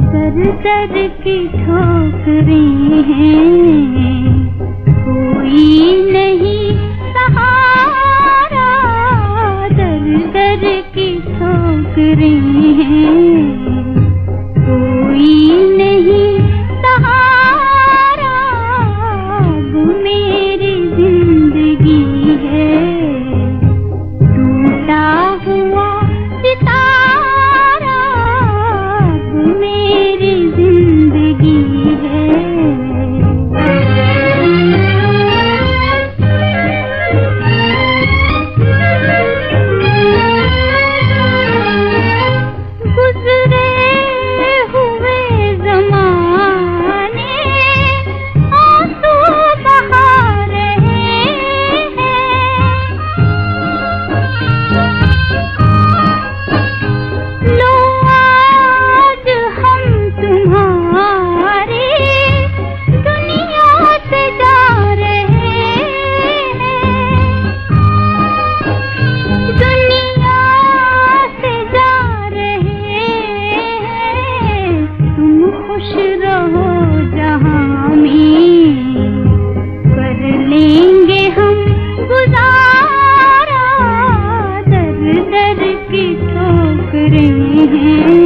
दर दर की ठोकरी है। कोई नहीं सहारा दर दर की ठोकरी है। Mm-hmm.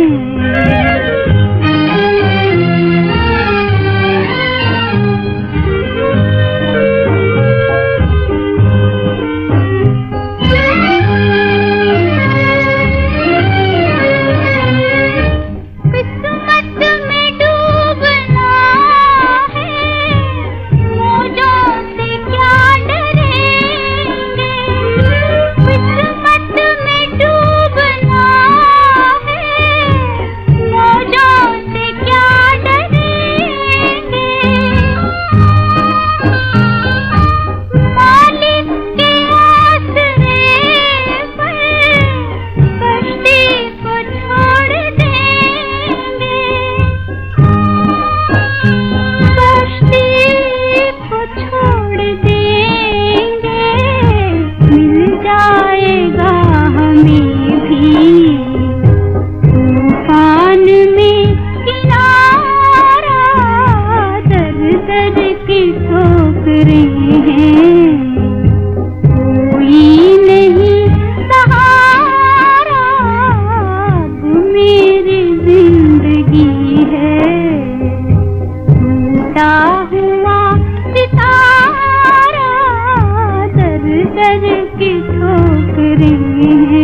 रही है